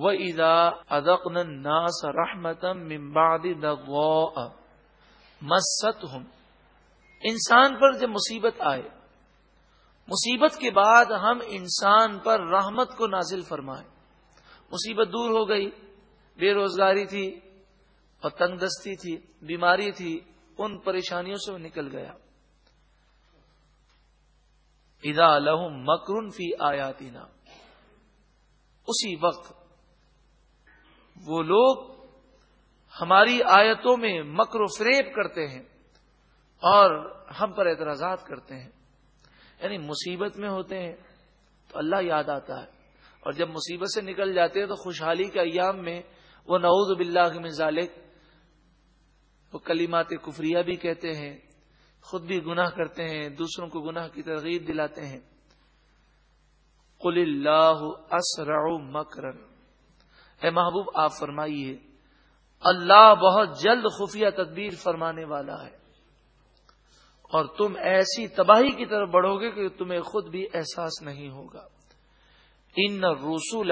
وہ ادا ادقن ناس رحمتم ممباد مست انسان پر جب مصیبت آئے، مصیبت کے بعد ہم انسان پر رحمت کو نازل فرمائیں مصیبت دور ہو گئی، بے روزگاری تھی اور تنگ دستی تھی، بیماری تھی، ان پریشانیوں سے وہ نکل گیا۔ ادا لہم مکرن فی آیاتینا اسی وقت وہ لوگ ہماری آیتوں میں مکر و فریب کرتے ہیں اور ہم پر اعتراضات کرتے ہیں۔ یعنی مصیبت میں ہوتے ہیں تو اللہ یاد آتا ہے۔ اور جب مصیبت سے نکل جاتے ہیں تو خوشحالی کے ایام میں وہ نعوذ باللہ من ذالک، وہ کلیمات کفریہ بھی کہتے ہیں، خود بھی گناہ کرتے ہیں، دوسروں کو گناہ کی ترغیب دلاتے ہیں۔ قل اللہ اسرع مکرن۔ اے محبوب، آپ فرمائیے، اللہ بہت جلد خفیہ تدبیر فرمانے والا ہے۔ اور تم ایسی تباہی کی طرف بڑھو گے کہ تمہیں خود بھی احساس نہیں ہوگا۔ ان رسول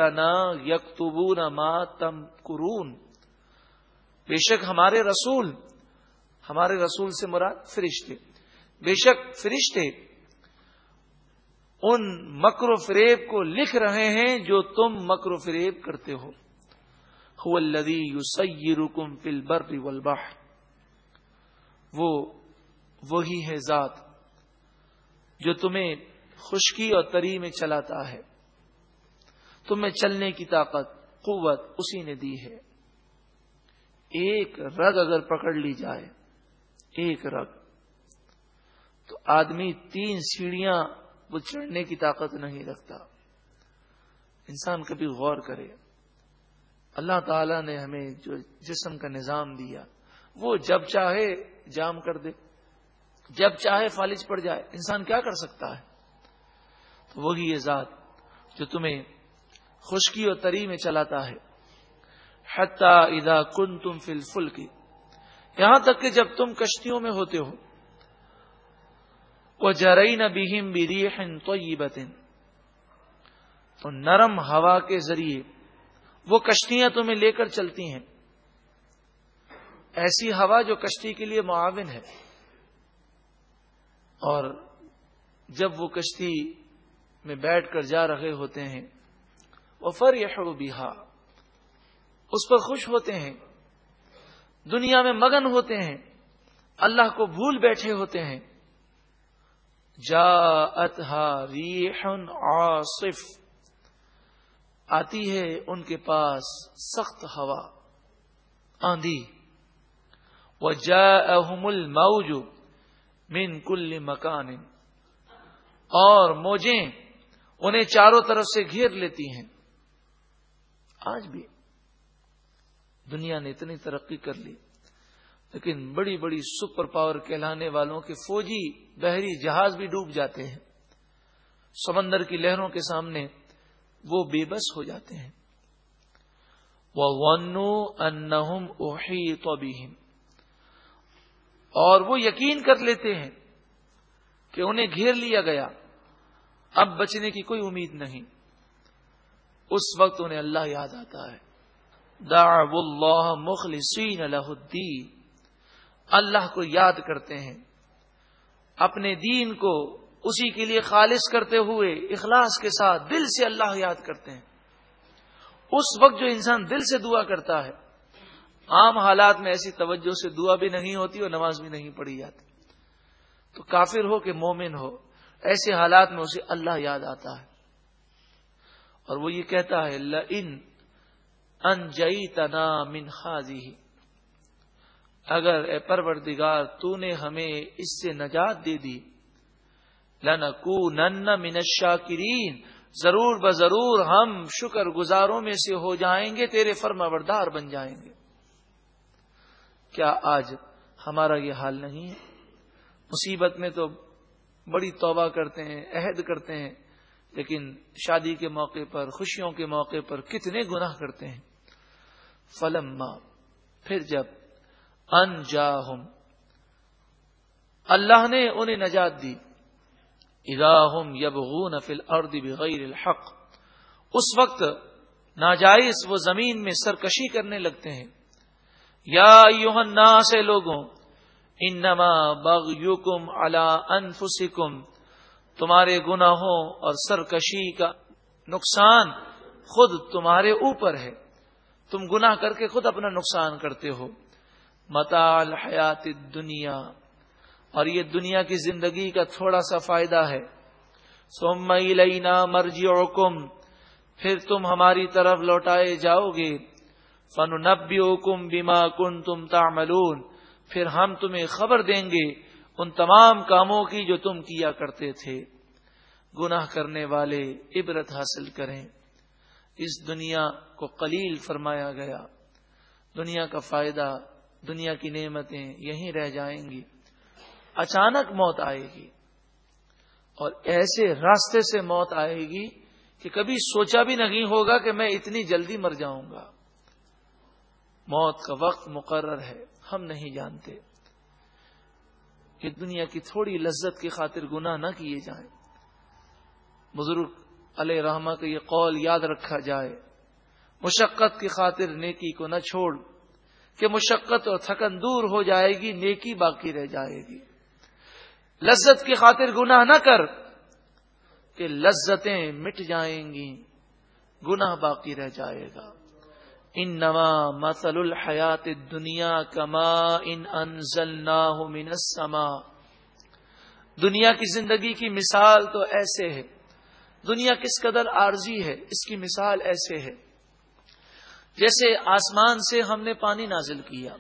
یکتبون ما تم قرون بے شک ہمارے رسول ہمارے رسول سے مراد فرشتے۔ بے شک فرشتے ان مکر و فریب کو لکھ رہے ہیں جو تم مکر و فریب کرتے ہو۔ الذی یسیرکم فی البر والبحر. وہ وہی ہے ذات جو تمہیں خشکی اور تری میں چلاتا ہے۔ تمہیں چلنے کی طاقت، قوت اسی نے دی ہے۔ ایک رگ اگر پکڑ لی جائے، ایک رگ، تو آدمی تین سیڑھیاں وہ چڑھنے کی طاقت نہیں رکھتا۔ انسان کبھی غور کرے۔ اللہ تعالی نے ہمیں جو جسم کا نظام دیا، وہ جب چاہے جام کر دے، جب چاہے فالج پڑ جائے، انسان کیا کر سکتا ہے؟ تو وہی یہ ذات جو تمہیں خشکی اور تری میں چلاتا ہے۔ حتہ ادا کن تم فل فل کی یہاں تک کہ جب تم کشتیوں میں ہوتے ہو۔ وہ جرئی نہ بہم بھی تو نرم ہوا کے ذریعے وہ کشتیاں تمہیں لے کر چلتی ہیں۔ ایسی ہوا جو کشتی کے لیے معاون ہے۔ اور جب وہ کشتی میں بیٹھ کر جا رہے ہوتے ہیں وہ فر یا اس پر خوش ہوتے ہیں۔ دنیا میں مگن ہوتے ہیں۔ اللہ کو بھول بیٹھے ہوتے ہیں۔ جا اتہا ریحن آصف آتی ہے ان کے پاس سخت ہوا۔ آندھی۔ وہ جا من کل مکان۔ اور موجیں انہیں چاروں طرف سے گھیر لیتی ہیں۔ آج بھی دنیا نے اتنی ترقی کر لی، لیکن بڑی بڑی سپر پاور کہلانے والوں کے فوجی بحری جہاز بھی ڈوب جاتے ہیں۔ سمندر کی لہروں کے سامنے وہ بے بس ہو جاتے ہیں۔ وہ ونو انہم اوہی تو اور وہ یقین کر لیتے ہیں کہ انہیں گھیر لیا گیا۔ اب بچنے کی کوئی امید نہیں۔ اس وقت انہیں اللہ یاد آتا ہے۔ دا اللہ مخلصین اللہ الدین اللہ کو یاد کرتے ہیں۔ اپنے دین کو اسی کے لیے خالص کرتے ہوئے اخلاص کے ساتھ دل سے اللہ یاد کرتے ہیں۔ اس وقت جو انسان دل سے دعا کرتا ہے، عام حالات میں ایسی توجہ سے دعا بھی نہیں ہوتی اور نماز بھی نہیں پڑھی جاتی۔ تو کافر ہو کہ مومن ہو، ایسے حالات میں اسے اللہ یاد آتا ہے۔ اور وہ یہ کہتا ہے ان ان جئی تنا من خاضی۔ اگر اے پروردگار تو نے ہمیں اس سے نجات دے دی لنکو نن من شاکرین ضرور بضرور ہم شکر گزاروں میں سے ہو جائیں گے، تیرے فرما بردار بن جائیں گے۔ کیا آج ہمارا یہ حال نہیں ہے؟ مصیبت میں تو بڑی توبہ کرتے ہیں، عہد کرتے ہیں، لیکن شادی کے موقع پر، خوشیوں کے موقع پر کتنے گناہ کرتے ہیں۔ فلم پھر جب ان جا اللہ نے انہیں نجات دی۔ ادا ہم یب غون فل الحق۔ اس وقت ناجائز وہ زمین میں سرکشی کرنے لگتے ہیں۔ یا یوہنا سے لوگوں، انما بغیکم علی انفسکم۔ تمہارے گناہوں اور سرکشی کا نقصان خود تمہارے اوپر ہے۔ تم گناہ کر کے خود اپنا نقصان کرتے ہو۔ متال حیات دنیا اور یہ دنیا کی زندگی کا تھوڑا سا فائدہ ہے۔ سوم لینا مرجی پھر تم ہماری طرف لوٹائے جاؤ گے فن نبی حکم بیما کن تم تاملون پھر ہم تمہیں خبر دیں گے ان تمام کاموں کی جو تم کیا کرتے تھے۔ گناہ کرنے والے عبرت حاصل کریں۔ اس دنیا کو قلیل فرمایا گیا۔ دنیا کا فائدہ، دنیا کی نعمتیں یہیں رہ جائیں گی۔ اچانک موت آئے گی۔ اور ایسے راستے سے موت آئے گی کہ کبھی سوچا بھی نہیں ہوگا کہ میں اتنی جلدی مر جاؤں گا۔ موت کا وقت مقرر ہے، ہم نہیں جانتے۔ کہ دنیا کی تھوڑی لذت کی خاطر گناہ نہ کیے جائیں۔ بزرگ علیہ رحمہ کا یہ قول یاد رکھا جائے۔ مشقت کی خاطر نیکی کو نہ چھوڑ، کہ مشقت اور تھکن دور ہو جائے گی، نیکی باقی رہ جائے گی۔ لذت کی خاطر گناہ نہ کر کہ لذتیں مٹ جائیں گی، گناہ باقی رہ جائے گا۔ ان نوا مسل الحیات دنیا کما ان انزل نہ دنیا کی زندگی کی مثال تو ایسے ہے۔ دنیا کس قدر عارضی ہے، اس کی مثال ایسے ہے۔ جیسے آسمان سے ہم نے پانی نازل کیا۔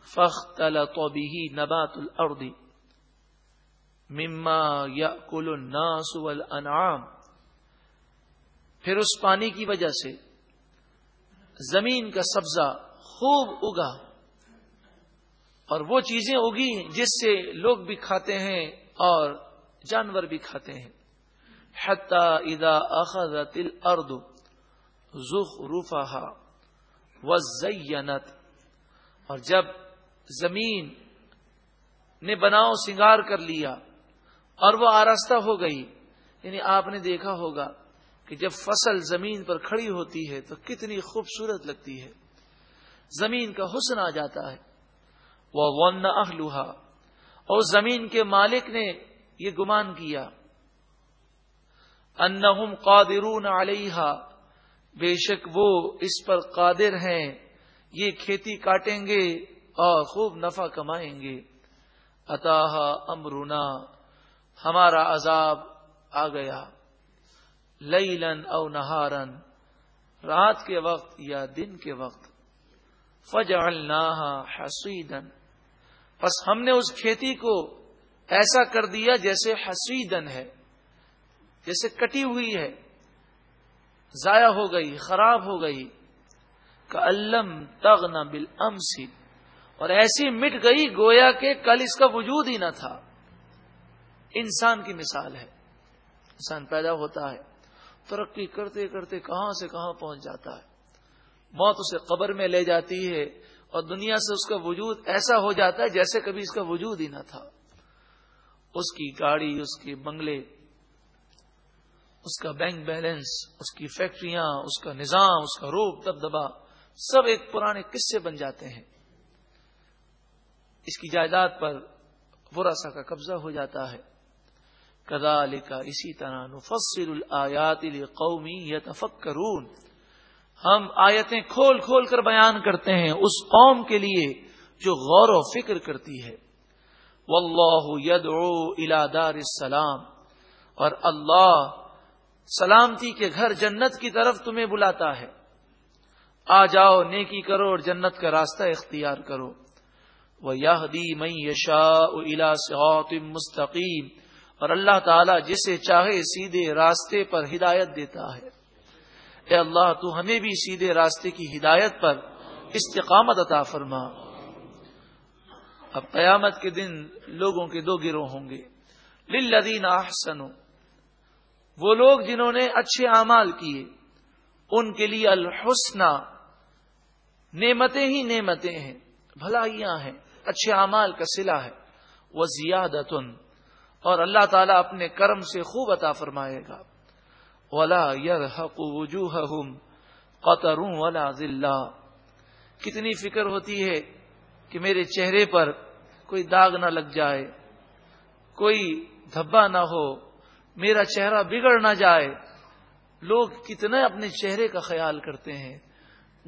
فخ تو نبات الردی مما یا کل الناس والانعام۔ پھر اس پانی کی وجہ سے زمین کا سبزہ خوب اگا اور وہ چیزیں اگی جس سے لوگ بھی کھاتے ہیں اور جانور بھی کھاتے ہیں۔ حتی اذا اخذت الارض زخرفها وزینت۔ اور جب زمین نے بناؤ سنگار کر لیا اور وہ آراستہ ہو گئی۔ یعنی آپ نے دیکھا ہوگا کہ جب فصل زمین پر کھڑی ہوتی ہے تو کتنی خوبصورت لگتی ہے۔ زمین کا حسن آ جاتا ہے۔ وہ ون اہلوہا اور زمین کے مالک نے یہ گمان کیا۔ انہم قادرون علیہ بے شک وہ اس پر قادر ہیں۔ یہ کھیتی کاٹیں گے اور خوب نفع کمائیں گے۔ اتاح امرونا ہمارا عذاب آ گیا۔ لیلن او نہارن رات کے وقت یا دن کے وقت۔ فج حسیدن بس ہم نے اس کھیتی کو ایسا کر دیا جیسے حسیدن ہے، جیسے کٹی ہوئی ہے۔ ضائع ہو گئی، خراب ہو گئی۔ کا علم تغ نہ بل اور ایسی مٹ گئی گویا کہ کل اس کا وجود ہی نہ تھا۔ انسان کی مثال ہے۔ انسان پیدا ہوتا ہے، ترقی کرتے کرتے کہاں سے کہاں پہنچ جاتا ہے۔ موت اسے قبر میں لے جاتی ہے اور دنیا سے اس کا وجود ایسا ہو جاتا ہے جیسے کبھی اس کا وجود ہی نہ تھا۔ اس کی گاڑی، اس کے بنگلے، اس کا بینک بیلنس، اس کی فیکٹریاں، اس کا نظام، اس کا روپ دب دبا سب ایک پرانے قصے بن جاتے ہیں۔ اس کی جائیداد پر برا سا کا قبضہ ہو جاتا ہے۔ کدا اسی طرح نفسر الیات قومی یا ہم آیتیں کھول کھول کر بیان کرتے ہیں اس قوم کے لیے جو غور و فکر کرتی ہے۔ واللہ یدعو الى دار السلام۔ اور اللہ سلامتی کے گھر جنت کی طرف تمہیں بلاتا ہے۔ آ جاؤ، نیکی کرو اور جنت کا راستہ اختیار کرو۔ وہ یہ دی مئی یشا الا مستقیم اور اللہ تعالیٰ جسے چاہے سیدھے راستے پر ہدایت دیتا ہے۔ اے اللہ، تو ہمیں بھی سیدھے راستے کی ہدایت پر استقامت عطا فرما۔ اب قیامت کے دن لوگوں کے دو گروہ ہوں گے۔ للذین احسنوا، وہ لوگ جنہوں نے اچھے اعمال کیے، ان کے لیے الحسنہ، نعمتیں ہی نعمتیں ہیں، بھلائیاں ہیں، اچھے اعمال کا سلا ہے۔ وہ زیادتن اور اللہ تعالیٰ اپنے کرم سے خوب عطا فرمائے گا۔ ولا یار حق وجوہ قطروں ذلہ کتنی فکر ہوتی ہے کہ میرے چہرے پر کوئی داغ نہ لگ جائے، کوئی دھبا نہ ہو، میرا چہرہ بگڑ نہ جائے۔ لوگ کتنے اپنے چہرے کا خیال کرتے ہیں۔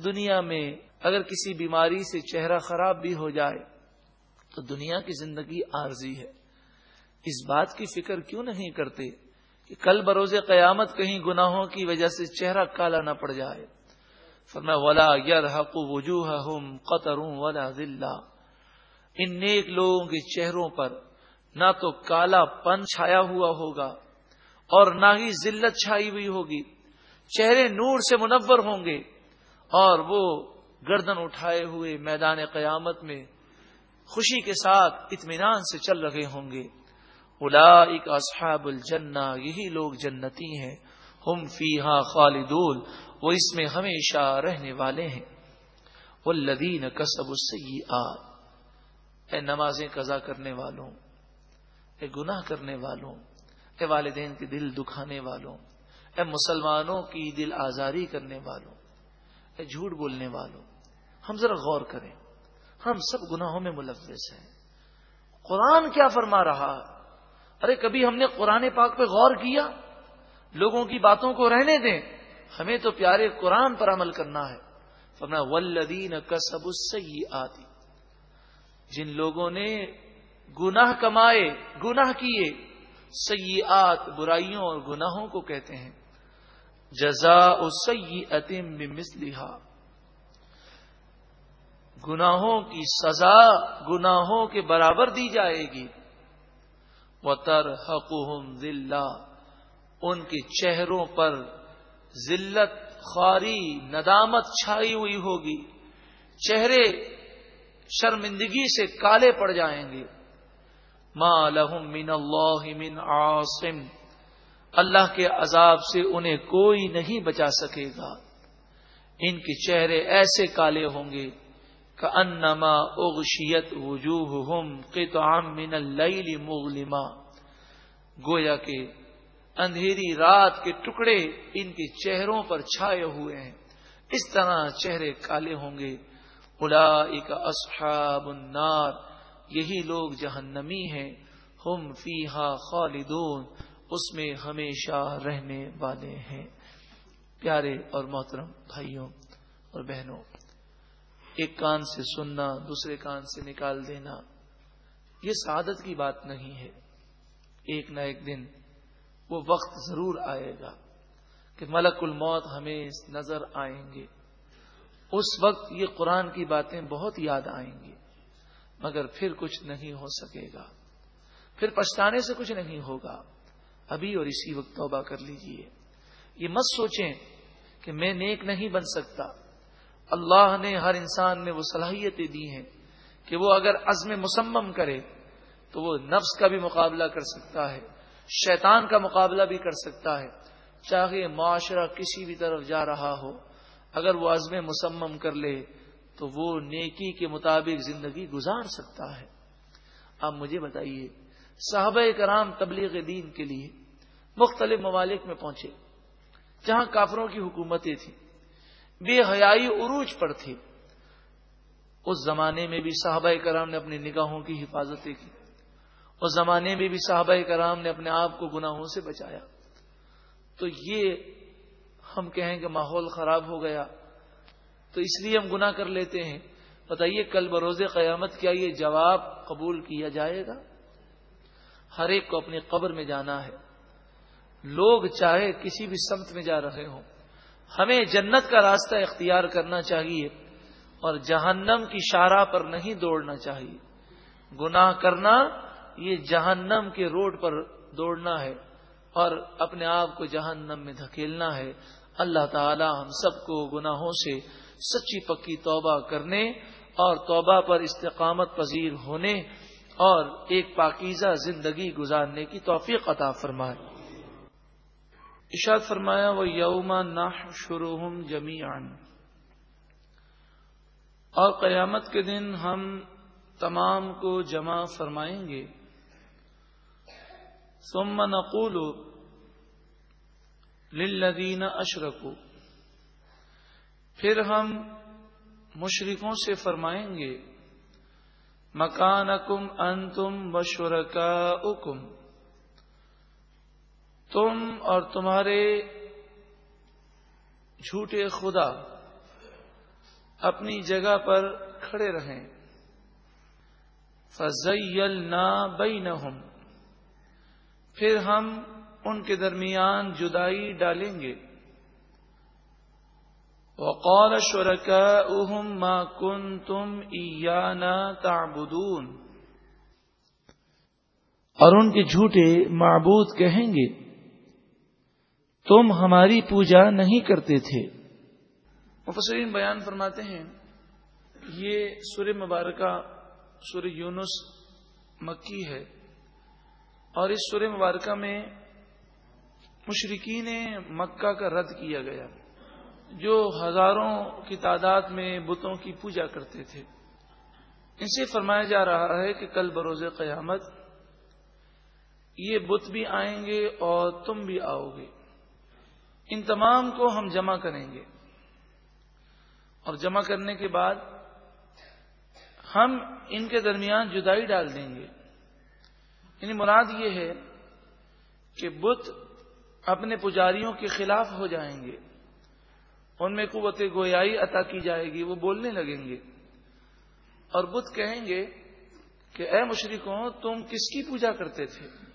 دنیا میں اگر کسی بیماری سے چہرہ خراب بھی ہو جائے تو دنیا کی زندگی عارضی ہے۔ اس بات کی فکر کیوں نہیں کرتے کہ کل بروز قیامت کہیں گناہوں کی وجہ سے چہرہ کالا نہ پڑ جائے؟ فرما ولا یر حق وجوہ ولا ذلہ ان نیک لوگوں کے چہروں پر نہ تو کالا پن چھایا ہوا ہوگا اور نہ ہی ذلت چھائی ہوئی ہوگی۔ چہرے نور سے منور ہوں گے اور وہ گردن اٹھائے ہوئے میدان قیامت میں خوشی کے ساتھ اطمینان سے چل رہے ہوں گے۔ الا اصحاب الجنہ، یہی لوگ جنتی ہیں، ہم فی ہاں خالدول وہ اس میں ہمیشہ رہنے والے ہیں۔ وہ لدین کسب اے نمازیں قضا کرنے والوں، اے گناہ کرنے والوں، اے والدین کے دل دکھانے والوں، اے مسلمانوں کی دل آزاری کرنے والوں، اے جھوٹ بولنے والوں، ہم ذرا غور کریں۔ ہم سب گناہوں میں ملوث ہیں۔ قرآن کیا فرما رہا؟ ارے کبھی ہم نے قرآن پاک پہ غور کیا؟ لوگوں کی باتوں کو رہنے دیں۔ ہمیں تو پیارے قرآن پر عمل کرنا ہے۔ فرما ولدین کسب آتی جن لوگوں نے گناہ کمائے، گناہ کیے، سیئات، برائیوں اور گناہوں کو کہتے ہیں۔ جزا سی عتیم گناہوں کی سزا گناہوں کے برابر دی جائے گی۔ وہ تر ان کے چہروں پر ذلت خواری ندامت چھائی ہوئی ہوگی۔ چہرے شرمندگی سے کالے پڑ جائیں گے۔ ما لهم من اللہ من عاصم۔ اللہ کے عذاب سے انہیں کوئی نہیں بچا سکے گا۔ ان کے چہرے ایسے کالے ہوں گے انما اغشیت وجوہہم قطعا من اللیل مغلما۔ گویا کہ اندھیری رات کے ٹکڑے ان کے چہروں پر چھائے ہوئے ہیں۔ اس طرح چہرے کالے ہوں گے۔ اولئک اصحاب النار۔ یہی لوگ جہنمی ہیں۔ ہم فی خالدون۔ اس میں ہمیشہ رہنے والے ہیں۔ پیارے اور محترم بھائیوں اور بہنوں ایک کان سے سننا، دوسرے کان سے نکال دینا، یہ سعادت کی بات نہیں ہے۔ ایک نہ ایک دن وہ وقت ضرور آئے گا کہ ملک الموت ہمیں نظر آئیں گے۔ اس وقت یہ قرآن کی باتیں بہت یاد آئیں گی، مگر پھر کچھ نہیں ہو سکے گا۔ پھر پچھتانے سے کچھ نہیں ہوگا۔ ابھی اور اسی وقت توبہ کر لیجیے۔ یہ مت سوچیں کہ میں نیک نہیں بن سکتا۔ اللہ نے ہر انسان میں وہ صلاحیتیں دی ہیں کہ وہ اگر عزم مسمم کرے تو وہ نفس کا بھی مقابلہ کر سکتا ہے، شیطان کا مقابلہ بھی کر سکتا ہے۔ چاہے معاشرہ کسی بھی طرف جا رہا ہو، اگر وہ عزم مسمم کر لے تو وہ نیکی کے مطابق زندگی گزار سکتا ہے۔ اب مجھے بتائیے، صحابہ کرام تبلیغ دین کے لیے مختلف ممالک میں پہنچے، جہاں کافروں کی حکومتیں تھیں۔ بے حیائی عروج پر تھی اس زمانے میں بھی صحابہ کرام نے اپنی نگاہوں کی حفاظتیں کی اس زمانے میں بھی صحابہ کرام نے اپنے آپ کو گناہوں سے بچایا۔ تو یہ ہم کہیں کہ ماحول خراب ہو گیا۔ تو اس لیے ہم گناہ کر لیتے ہیں۔ بتائیے کل بروز قیامت کیا یہ جواب قبول کیا جائے گا؟ ہر ایک کو اپنی قبر میں جانا ہے۔ لوگ چاہے کسی بھی سمت میں جا رہے ہوں۔ ہمیں جنت کا راستہ اختیار کرنا چاہیے اور جہنم کی شارہ پر نہیں دوڑنا چاہیے۔ گناہ کرنا یہ جہنم کے روڈ پر دوڑنا ہے اور اپنے آپ کو جہنم میں دھکیلنا ہے۔ اللہ تعالی ہم سب کو گناہوں سے سچی پکی توبہ کرنے اور توبہ پر استقامت پذیر ہونے اور ایک پاکیزہ زندگی گزارنے کی توفیق عطا فرمائے۔ اشاد فرمایا وہ یوما نہ شروع جمی اور قیامت کے دن ہم تمام کو جمع فرمائیں گے۔ ثم نقول للذین اشرکو پھر ہم مشرقوں سے فرمائیں گے مکان اکم ان تم تم اور تمہارے جھوٹے خدا اپنی جگہ پر کھڑے رہیں۔ فضل نہ بئی پھر ہم ان کے درمیان جدائی ڈالیں گے۔ وقال شركاؤهم ما كنتم إيانا تعبدون۔ اور ان کے جھوٹے معبود کہیں گے؟ تم ہماری پوجا نہیں کرتے تھے۔ مفسرین بیان فرماتے ہیں، یہ سور مبارکہ سور یونس مکی ہے۔ اور اس سور مبارکہ میں مشرقین مکہ کا رد کیا گیا، جو ہزاروں کی تعداد میں بتوں کی پوجا کرتے تھے۔ ان سے فرمایا جا رہا ہے کہ کل بروز قیامت یہ بت بھی آئیں گے اور تم بھی آؤ گے۔ ان تمام کو ہم جمع کریں گے۔ اور جمع کرنے کے بعد ہم ان کے درمیان جدائی ڈال دیں گے۔ یعنی مراد یہ ہے کہ بت اپنے پجاریوں کے خلاف ہو جائیں گے۔ ان میں قوت گویائی عطا کی جائے گی، وہ بولنے لگیں گے۔ اور بدھ کہیں گے کہ اے مشرقوں تم کس کی پوجا کرتے تھے؟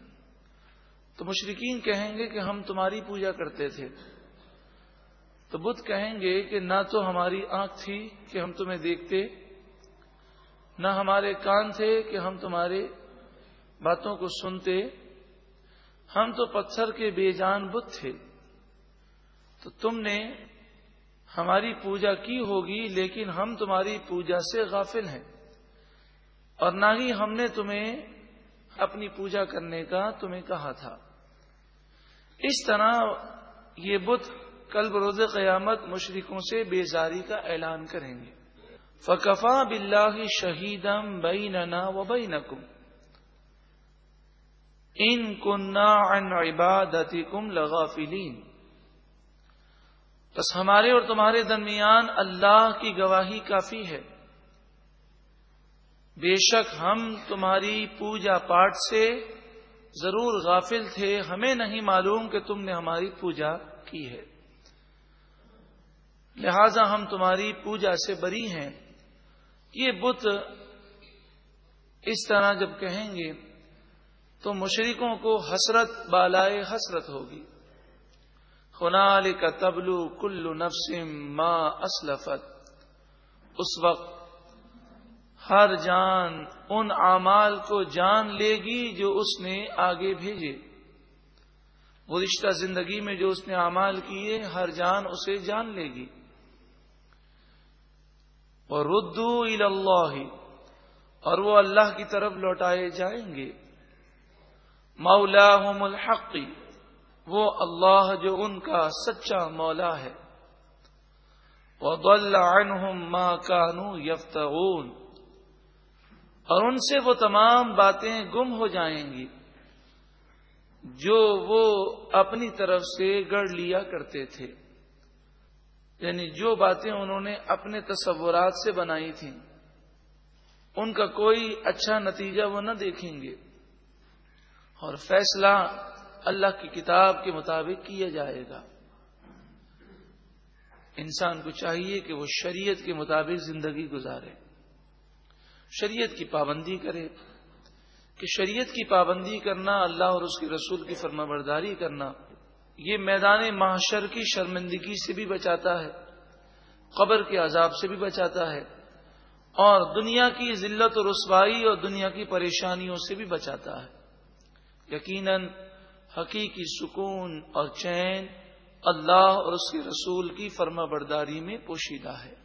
تو مشرقین کہیں گے کہ ہم تمہاری پوجا کرتے تھے۔ تو بدھ کہیں گے کہ نہ تو ہماری آنکھ تھی کہ ہم تمہیں دیکھتے، نہ ہمارے کان تھے کہ ہم تمہارے باتوں کو سنتے۔ ہم تو پتھر کے بے جان بت تھے۔ تو تم نے ہماری پوجا کی ہوگی، لیکن ہم تمہاری پوجا سے غافل ہیں۔ اور نہ ہی ہم نے تمہیں اپنی پوجا کرنے کا تمہیں کہا تھا۔ اس طرح یہ بت کل بروز قیامت مشرقوں سے بیزاری کا اعلان کریں گے۔ فکفا بلّہ شہیدم بئی ننا و بئی نکم ان کنہ ان عبادتی کم لغافلین۔ بس ہمارے اور تمہارے درمیان اللہ کی گواہی کافی ہے۔ بے شک ہم تمہاری پوجا پاٹ سے ضرور غافل تھے، ہمیں نہیں معلوم کہ تم نے ہماری پوجا کی ہے۔ لہذا ہم تمہاری پوجا سے بری ہیں۔ یہ بت اس طرح جب کہیں گے تو مشرقوں کو حسرت، بالائے حسرت ہوگی۔ کا تبلو کلو نفسم ماں اسلفت۔ اس وقت ہر جان ان اعمال کو جان لے گی جو اس نے آگے بھیجے۔ وہ رشتہ زندگی میں جو اس نے اعمال کیے، ہر جان اسے جان لے گی۔ اور ردو اللہ اور وہ اللہ کی طرف لوٹائے جائیں گے۔ مولا الحقی وہ اللہ جو ان کا سچا مولا ہے۔ مَا كَانُوا يَفْتَغُونَ اور ان سے وہ تمام باتیں گم ہو جائیں گی جو وہ اپنی طرف سے گڑ لیا کرتے تھے۔ یعنی جو باتیں انہوں نے اپنے تصورات سے بنائی تھیں، ان کا کوئی اچھا نتیجہ وہ نہ دیکھیں گے۔ اور فیصلہ اللہ کی کتاب کے مطابق کیا جائے گا۔ انسان کو چاہیے کہ وہ شریعت کے مطابق زندگی گزارے۔ شریعت کی پابندی کرے، کہ شریعت کی پابندی کرنا، اللہ اور اس کے رسول کی فرما برداری کرنا، یہ میدان معاشر کی شرمندگی سے بھی بچاتا ہے، قبر کے عذاب سے بھی بچاتا ہے، اور دنیا کی ذلت و رسوائی اور دنیا کی پریشانیوں سے بھی بچاتا ہے۔ یقیناً حقیقی سکون اور چین اللہ اور اس کے رسول کی فرما برداری میں پوشیدہ ہے۔